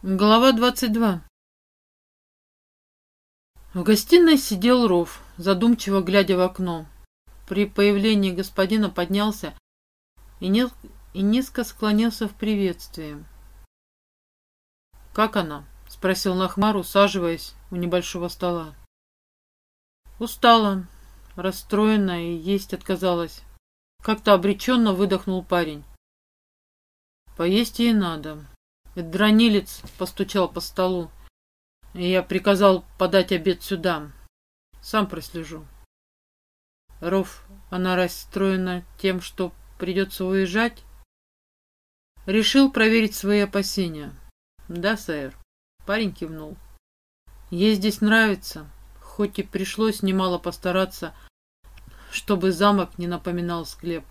Глава 22 В гостиной сидел Ров, задумчиво глядя в окно. При появлении господина поднялся и, не... и низко склонился в приветствии. «Как она?» — спросил Нахмар, усаживаясь у небольшого стола. «Устала, расстроена и есть отказалась». Как-то обреченно выдохнул парень. «Поесть ей надо. Дранилец постучал по столу. Я приказал подать обед сюда. Сам прослежу. Ров, она расстроена тем, что придется уезжать. Решил проверить свои опасения. Да, сэр. Парень кивнул. Ей здесь нравится, хоть и пришлось немало постараться, чтобы замок не напоминал склеп.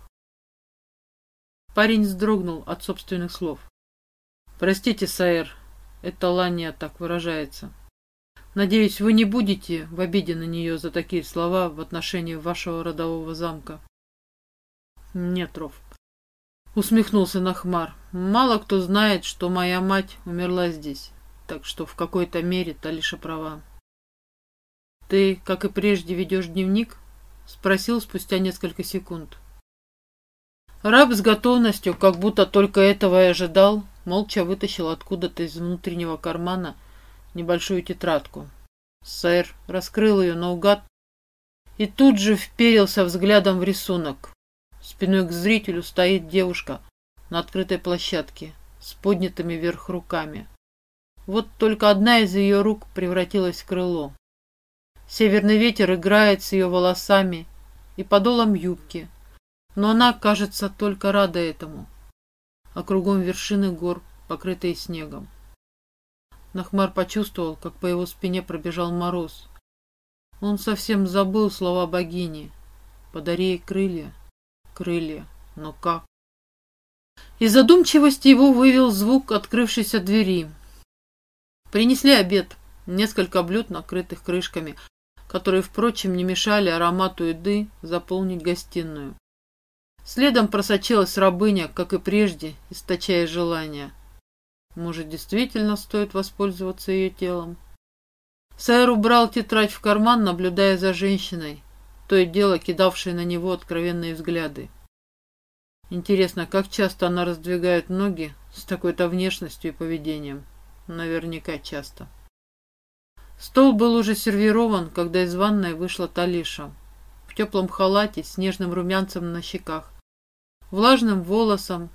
Парень вздрогнул от собственных слов. Простите, Саэр, это Лания так выражается. Надеюсь, вы не будете в обиде на нее за такие слова в отношении вашего родового замка. Нет, Ров. Усмехнулся Нахмар. Мало кто знает, что моя мать умерла здесь, так что в какой-то мере Талиша права. Ты, как и прежде, ведешь дневник? Спросил спустя несколько секунд. Раб с готовностью, как будто только этого и ожидал, молча вытащил откуда-то из внутреннего кармана небольшую тетрадку. Сэр раскрыл ее наугад и тут же вперился взглядом в рисунок. Спиной к зрителю стоит девушка на открытой площадке с поднятыми вверх руками. Вот только одна из ее рук превратилась в крыло. Северный ветер играет с ее волосами и подолом юбки, но она, кажется, только рада этому а кругом вершины гор, покрытые снегом. Нахмар почувствовал, как по его спине пробежал мороз. Он совсем забыл слова богини. «Подари ей крылья, крылья, но как?» Из задумчивости его вывел звук открывшейся двери. Принесли обед, несколько блюд, накрытых крышками, которые, впрочем, не мешали аромату еды заполнить гостиную. Следом просочилась рабыня, как и прежде, источая желание. Может, действительно стоит воспользоваться ее телом? Сайр убрал тетрадь в карман, наблюдая за женщиной, то и дело кидавшей на него откровенные взгляды. Интересно, как часто она раздвигает ноги с такой-то внешностью и поведением? Наверняка часто. Стол был уже сервирован, когда из ванной вышла Талиша. В теплом халате с нежным румянцем на щеках влажным волосом,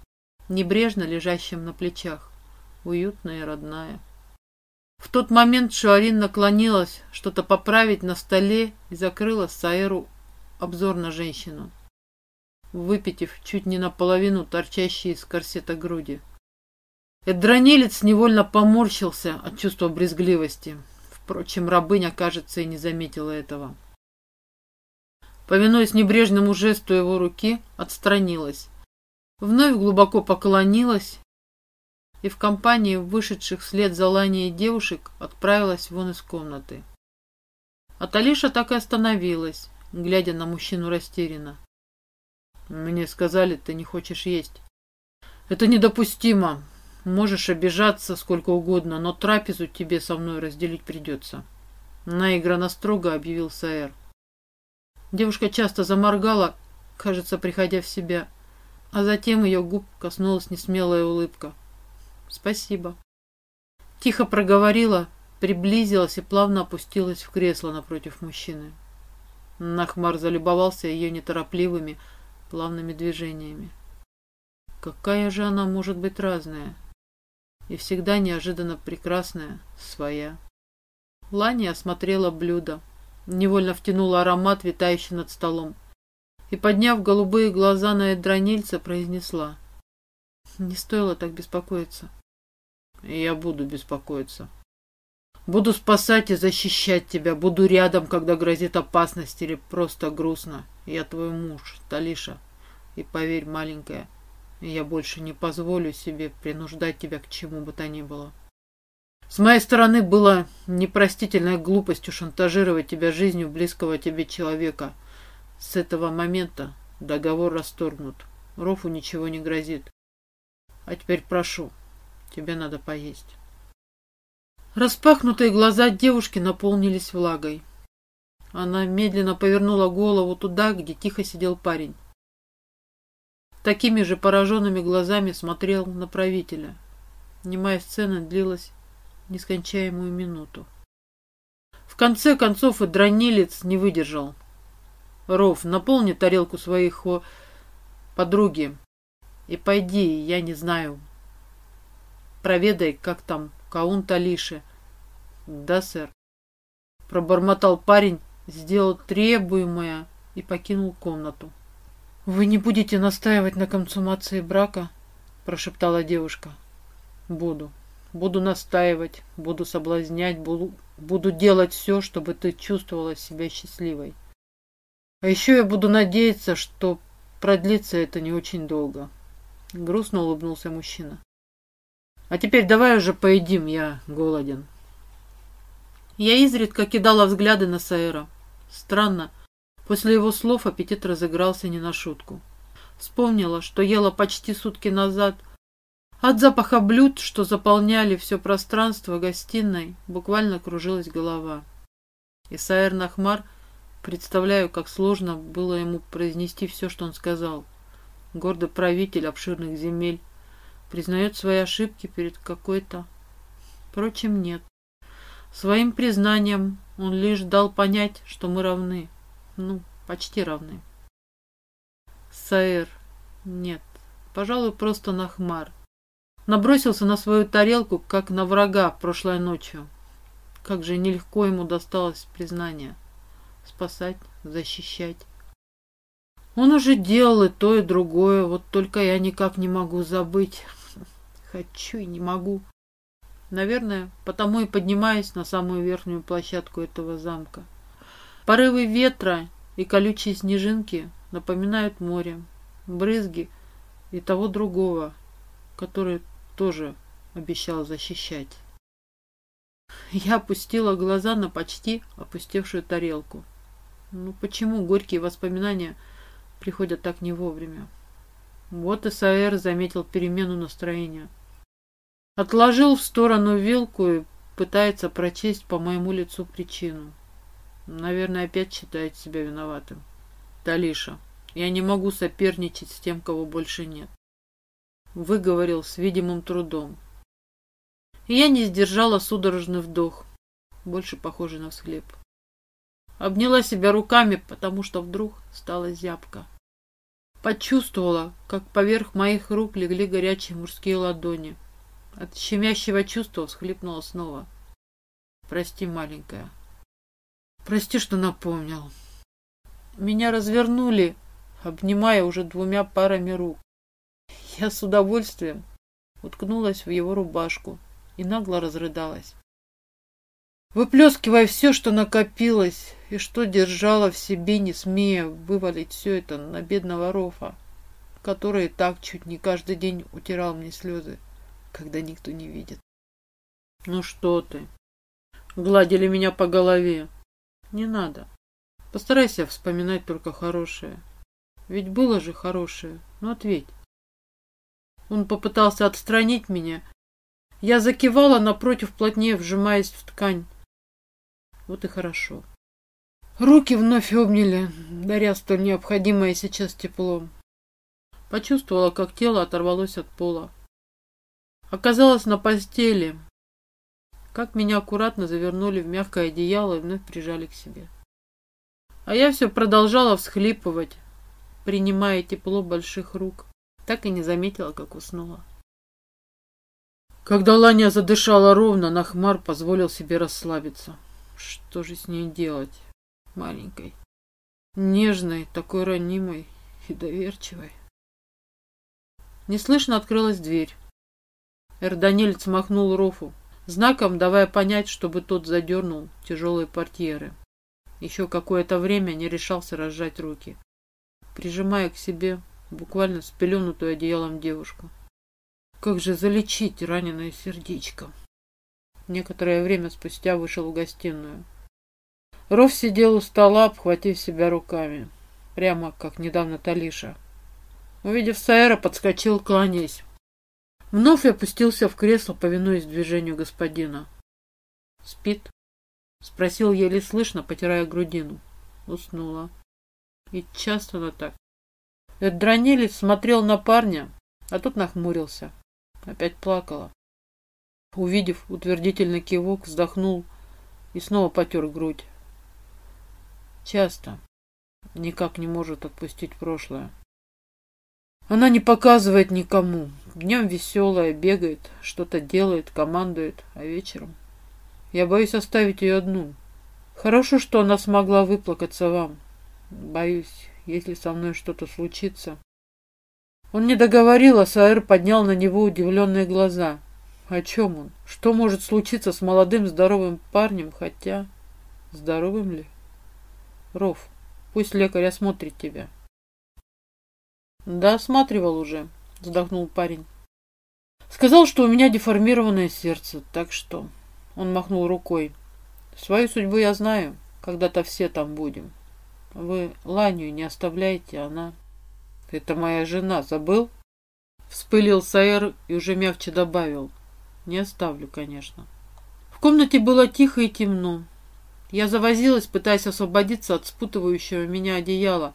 небрежно лежащим на плечах, уютная и родная. В тот момент Шуарин наклонилась что-то поправить на столе и закрыла Саэру обзор на женщину, выпитив чуть не наполовину торчащие из корсета груди. Эдронилец невольно поморщился от чувства брезгливости. Впрочем, рабыня, кажется, и не заметила этого. Повинуясь небрежному жесту его руки, отстранилась. Вновь глубоко поклонилась и в компании вышедших вслед за Ланией девушек отправилась вон из комнаты. А Талиша так и остановилась, глядя на мужчину растерянно. «Мне сказали, ты не хочешь есть. Это недопустимо. Можешь обижаться сколько угодно, но трапезу тебе со мной разделить придется». Наигранно строго объявил Саэр. Девушка часто заморгала, кажется, приходя в себя, а затем ее губ коснулась несмелая улыбка. «Спасибо». Тихо проговорила, приблизилась и плавно опустилась в кресло напротив мужчины. Нахмар залюбовался ее неторопливыми, плавными движениями. Какая же она может быть разная и всегда неожиданно прекрасная, своя. Ланя осмотрела блюдо, невольно втянула аромат, витающий над столом, и, подняв голубые глаза на Эдронильца, произнесла. Не стоило так беспокоиться. Я буду беспокоиться. Буду спасать и защищать тебя. Буду рядом, когда грозит опасность или просто грустно. Я твой муж, Талиша. И поверь, маленькая, я больше не позволю себе принуждать тебя к чему бы то ни было. С моей стороны было непростительной глупостью шантажировать тебя жизнью близкого тебе человека. С этого момента договор расторгнут. Рофу ничего не грозит. А теперь прошу, тебе надо поесть. Распахнутые глаза девушки наполнились влагой. Она медленно повернула голову туда, где тихо сидел парень. Такими же пораженными глазами смотрел на правителя. Немая сцена длилась нескончаемую минуту. В конце концов и дранилец не выдержал. Ров, наполни тарелку своих хо... подруги и пойди, я не знаю. Проведай, как там Каун Талиши. Да, сэр. Пробормотал парень, сделал требуемое и покинул комнату. «Вы не будете настаивать на консумации брака?» – прошептала девушка. «Буду. Буду настаивать, буду соблазнять, буду, буду делать все, чтобы ты чувствовала себя счастливой. А еще я буду надеяться, что продлится это не очень долго. Грустно улыбнулся мужчина. А теперь давай уже поедим, я голоден. Я изредка кидала взгляды на Саэра. Странно, после его слов аппетит разыгрался не на шутку. Вспомнила, что ела почти сутки назад. От запаха блюд, что заполняли все пространство гостиной, буквально кружилась голова. И Саэр Нахмар Представляю, как сложно было ему произнести все, что он сказал. Гордый правитель обширных земель признает свои ошибки перед какой-то... Впрочем, нет. Своим признанием он лишь дал понять, что мы равны. Ну, почти равны. Саэр. Нет. Пожалуй, просто нахмар. Набросился на свою тарелку, как на врага прошлой ночью. Как же нелегко ему досталось признание спасать, защищать. Он уже делал и то, и другое, вот только я никак не могу забыть. Хочу и не могу. Наверное, потому и поднимаюсь на самую верхнюю площадку этого замка. Порывы ветра и колючие снежинки напоминают море, брызги и того другого, который тоже обещал защищать. Я опустила глаза на почти опустевшую тарелку. Ну почему горькие воспоминания приходят так не вовремя? Вот и Саэр заметил перемену настроения. Отложил в сторону вилку и пытается прочесть по моему лицу причину. Наверное, опять считает себя виноватым. Талиша, я не могу соперничать с тем, кого больше нет. Выговорил с видимым трудом. Я не сдержала судорожный вдох, больше похожий на всхлеб. Обняла себя руками, потому что вдруг стала зябко. Почувствовала, как поверх моих рук легли горячие мужские ладони. От щемящего чувства всхлипнула снова. Прости, маленькая. Прости, что напомнил. Меня развернули, обнимая уже двумя парами рук. Я с удовольствием уткнулась в его рубашку и нагло разрыдалась выплескивая все, что накопилось и что держала в себе, не смея вывалить все это на бедного Рофа, который так чуть не каждый день утирал мне слезы, когда никто не видит. «Ну что ты?» Гладили меня по голове. «Не надо. Постарайся вспоминать только хорошее. Ведь было же хорошее. Ну, ответь». Он попытался отстранить меня. Я закивала напротив, плотнее вжимаясь в ткань. Вот и хорошо. Руки вновь обняли, даря столь необходимое сейчас тепло. Почувствовала, как тело оторвалось от пола. Оказалась на постели. Как меня аккуратно завернули в мягкое одеяло и вновь прижали к себе. А я все продолжала всхлипывать, принимая тепло больших рук. Так и не заметила, как уснула. Когда Ланя задышала ровно, Нахмар позволил себе расслабиться. Что же с ней делать, маленькой? Нежной, такой ранимой и доверчивой. Неслышно открылась дверь. Эрданелец махнул Рофу, знаком давая понять, чтобы тот задернул тяжелые портьеры. Еще какое-то время не решался разжать руки, прижимая к себе буквально спеленутую одеялом девушку. Как же залечить раненое сердечко? Некоторое время спустя вышел в гостиную. Ров сидел у стола, обхватив себя руками, прямо как недавно Талиша. Увидев Саэра, подскочил, кланяясь. Вновь опустился в кресло, повинуясь движению господина. Спит? Спросил еле слышно, потирая грудину. Уснула. И часто она так. Этот дранилец смотрел на парня, а тот нахмурился. Опять плакала. Увидев утвердительный кивок, вздохнул и снова потер грудь. Часто. Никак не может отпустить прошлое. Она не показывает никому. Днем веселая, бегает, что-то делает, командует, а вечером... Я боюсь оставить ее одну. Хорошо, что она смогла выплакаться вам. Боюсь, если со мной что-то случится... Он не договорил, а Саэр поднял на него удивленные глаза. О чем он? Что может случиться с молодым здоровым парнем, хотя... Здоровым ли? Ров, пусть лекарь осмотрит тебя. Да, осматривал уже, вздохнул парень. Сказал, что у меня деформированное сердце, так что... Он махнул рукой. Свою судьбу я знаю, когда-то все там будем. Вы Ланию не оставляйте, она... Это моя жена, забыл? Вспылил Саэр и уже мягче добавил. Не оставлю, конечно. В комнате было тихо и темно. Я завозилась, пытаясь освободиться от спутывающего меня одеяла,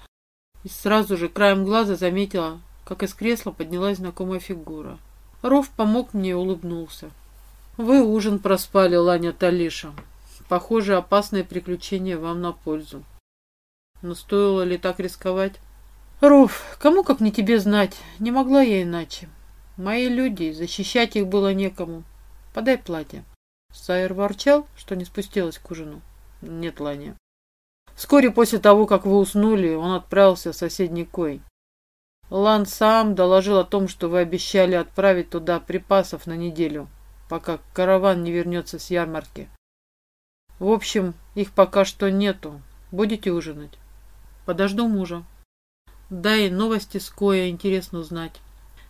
и сразу же краем глаза заметила, как из кресла поднялась знакомая фигура. Ров помог мне и улыбнулся. «Вы ужин проспали, Ланя Талиша. Похоже, опасное приключение вам на пользу. Но стоило ли так рисковать?» «Ров, кому как не тебе знать, не могла я иначе. Мои люди, защищать их было некому. Подай платье». Сайер ворчал, что не спустилась к ужину. «Нет, Ланя, Вскоре после того, как вы уснули, он отправился в соседний кой. Лан сам доложил о том, что вы обещали отправить туда припасов на неделю, пока караван не вернется с ярмарки. В общем, их пока что нету. Будете ужинать? Подожду мужа. Да и новости с Коя интересно узнать.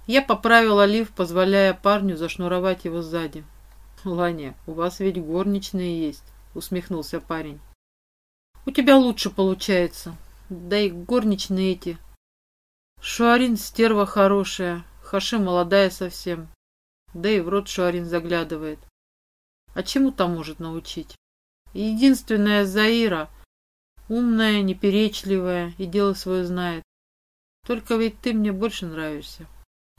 Я поправила лиф, позволяя парню зашнуровать его сзади. «Ланя, у вас ведь горничные есть», — усмехнулся парень. У тебя лучше получается. Да и горничные эти. Шуарин стерва хорошая, Хаши молодая совсем. Да и в рот Шуарин заглядывает. А чему там может научить? Единственная Заира, умная, неперечливая и дело свое знает. Только ведь ты мне больше нравишься.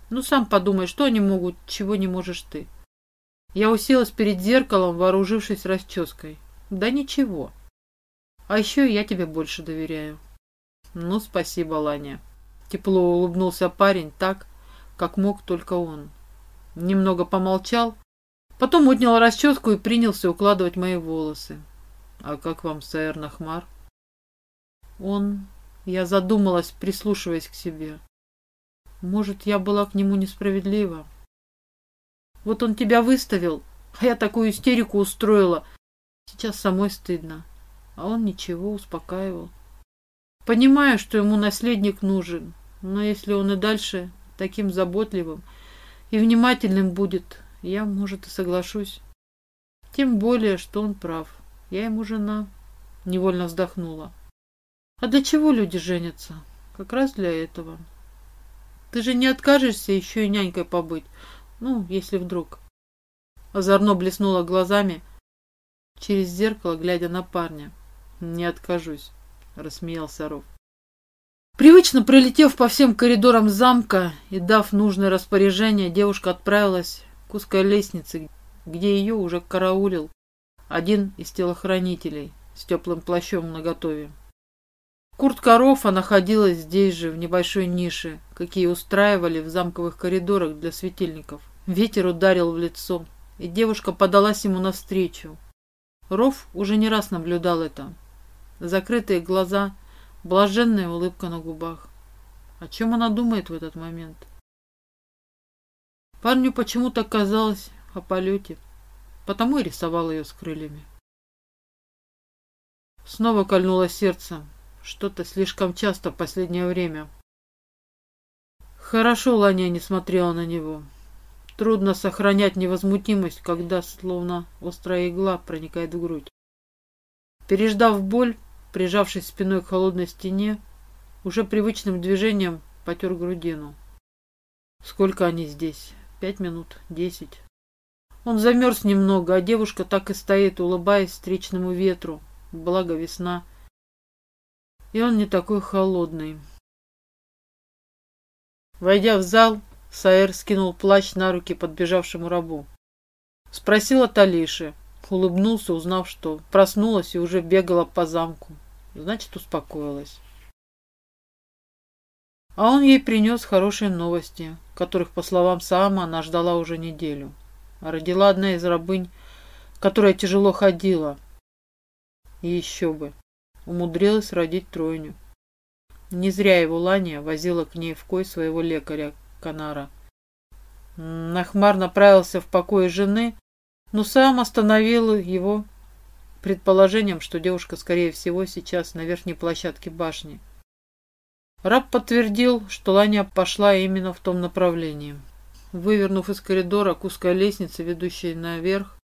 Ну, сам подумай, что они могут, чего не можешь ты. Я уселась перед зеркалом, вооружившись расческой. Да ничего. А еще я тебе больше доверяю. Ну, спасибо, Ланя. Тепло улыбнулся парень так, как мог только он. Немного помолчал, потом отнял расческу и принялся укладывать мои волосы. А как вам, сэр Нахмар? Он... Я задумалась, прислушиваясь к себе. Может, я была к нему несправедлива? Вот он тебя выставил, а я такую истерику устроила. Сейчас самой стыдно а он ничего, успокаивал. Понимаю, что ему наследник нужен, но если он и дальше таким заботливым и внимательным будет, я, может, и соглашусь. Тем более, что он прав. Я ему жена. Невольно вздохнула. А для чего люди женятся? Как раз для этого. Ты же не откажешься еще и нянькой побыть. Ну, если вдруг. Озорно блеснула глазами через зеркало, глядя на парня. «Не откажусь», — рассмеялся Ров. Привычно пролетев по всем коридорам замка и дав нужное распоряжение, девушка отправилась к узкой лестнице, где ее уже караулил один из телохранителей с теплым плащом наготове. Куртка Рофа находилась здесь же, в небольшой нише, какие устраивали в замковых коридорах для светильников. Ветер ударил в лицо, и девушка подалась ему навстречу. Ров уже не раз наблюдал это закрытые глаза, блаженная улыбка на губах. О чем она думает в этот момент? Парню почему-то казалось о полете, потому и рисовал ее с крыльями. Снова кольнуло сердце, что-то слишком часто в последнее время. Хорошо Ланя не смотрела на него. Трудно сохранять невозмутимость, когда словно острая игла проникает в грудь. Переждав боль, прижавшись спиной к холодной стене, уже привычным движением потер грудину. Сколько они здесь? Пять минут? Десять? Он замерз немного, а девушка так и стоит, улыбаясь встречному ветру. Благо весна. И он не такой холодный. Войдя в зал, Саэр скинул плащ на руки подбежавшему рабу. Спросил от Алиши. Улыбнулся, узнав, что проснулась и уже бегала по замку. Значит, успокоилась. А он ей принес хорошие новости, которых, по словам Саама, она ждала уже неделю. Родила одна из рабынь, которая тяжело ходила. И еще бы, умудрилась родить тройню. Не зря его Лания возила к ней в кой своего лекаря, Канара. Нахмар направился в покое жены, но сам остановил его предположением, что девушка, скорее всего, сейчас на верхней площадке башни. Раб подтвердил, что Ланя пошла именно в том направлении. Вывернув из коридора к узкой лестнице, ведущей наверх,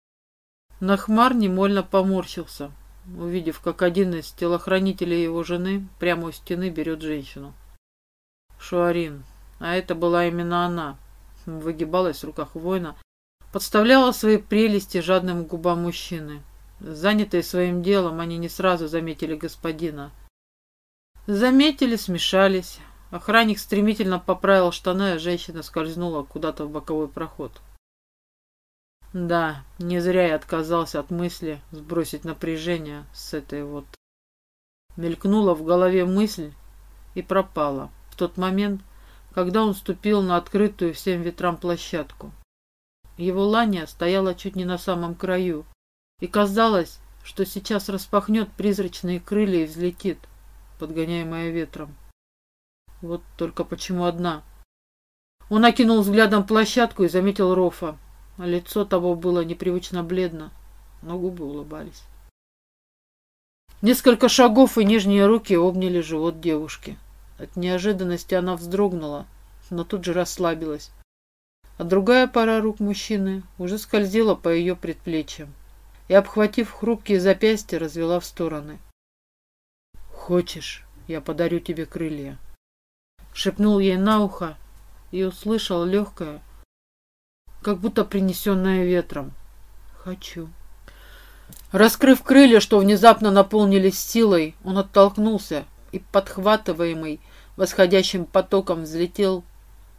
Нахмар немольно поморщился, увидев, как один из телохранителей его жены прямо у стены берет женщину. Шуарин, а это была именно она, выгибалась в руках воина, подставляла свои прелести жадным губам мужчины. Занятые своим делом, они не сразу заметили господина. Заметили, смешались. Охранник стремительно поправил штаны, а женщина скользнула куда-то в боковой проход. Да, не зря я отказался от мысли сбросить напряжение с этой вот. Мелькнула в голове мысль и пропала в тот момент, когда он ступил на открытую всем ветрам площадку. Его ланя стояла чуть не на самом краю, и казалось, что сейчас распахнет призрачные крылья и взлетит, подгоняемая ветром. Вот только почему одна? Он окинул взглядом площадку и заметил Рофа. Лицо того было непривычно бледно, но губы улыбались. Несколько шагов и нижние руки обняли живот девушки. От неожиданности она вздрогнула, но тут же расслабилась. А другая пара рук мужчины уже скользила по ее предплечьям и, обхватив хрупкие запястья, развела в стороны. «Хочешь, я подарю тебе крылья?» Шепнул ей на ухо и услышал легкое, как будто принесенное ветром. «Хочу». Раскрыв крылья, что внезапно наполнились силой, он оттолкнулся и, подхватываемый восходящим потоком, взлетел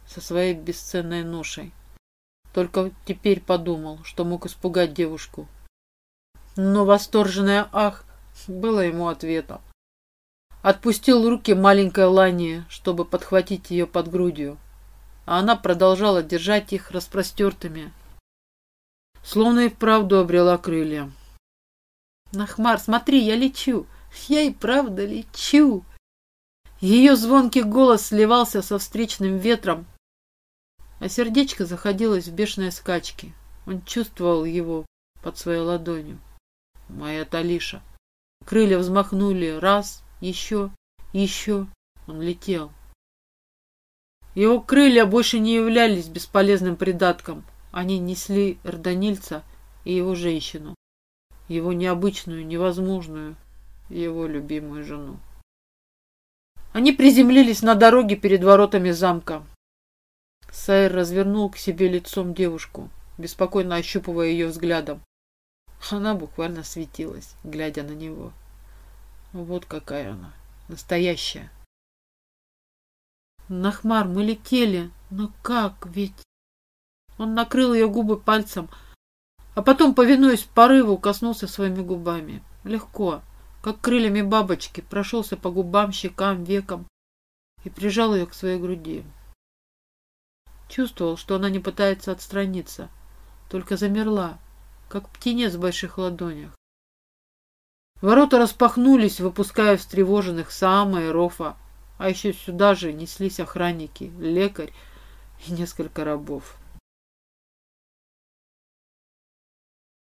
со своей бесценной ношей. Только теперь подумал, что мог испугать девушку. Но восторженное «ах» было ему ответом. Отпустил руки маленькой Лани, чтобы подхватить ее под грудью а она продолжала держать их распростертыми, словно и вправду обрела крылья. «Нахмар, смотри, я лечу! Я и правда лечу!» Ее звонкий голос сливался со встречным ветром, а сердечко заходилось в бешеной скачке. Он чувствовал его под своей ладонью. Моя Талиша. Крылья взмахнули раз, еще, еще. Он летел. Его крылья больше не являлись бесполезным придатком. Они несли эрдонильца и его женщину, его необычную, невозможную, его любимую жену. Они приземлились на дороге перед воротами замка. Сайр развернул к себе лицом девушку, беспокойно ощупывая ее взглядом. Она буквально светилась, глядя на него. Вот какая она, настоящая. Нахмар, мы летели. Но как ведь... Он накрыл ее губы пальцем, а потом, повинуясь порыву, коснулся своими губами. Легко, как крыльями бабочки, прошелся по губам, щекам, векам и прижал ее к своей груди. Чувствовал, что она не пытается отстраниться, только замерла, как птенец в больших ладонях. Ворота распахнулись, выпуская встревоженных Саама и Рофа, а еще сюда же неслись охранники, лекарь и несколько рабов.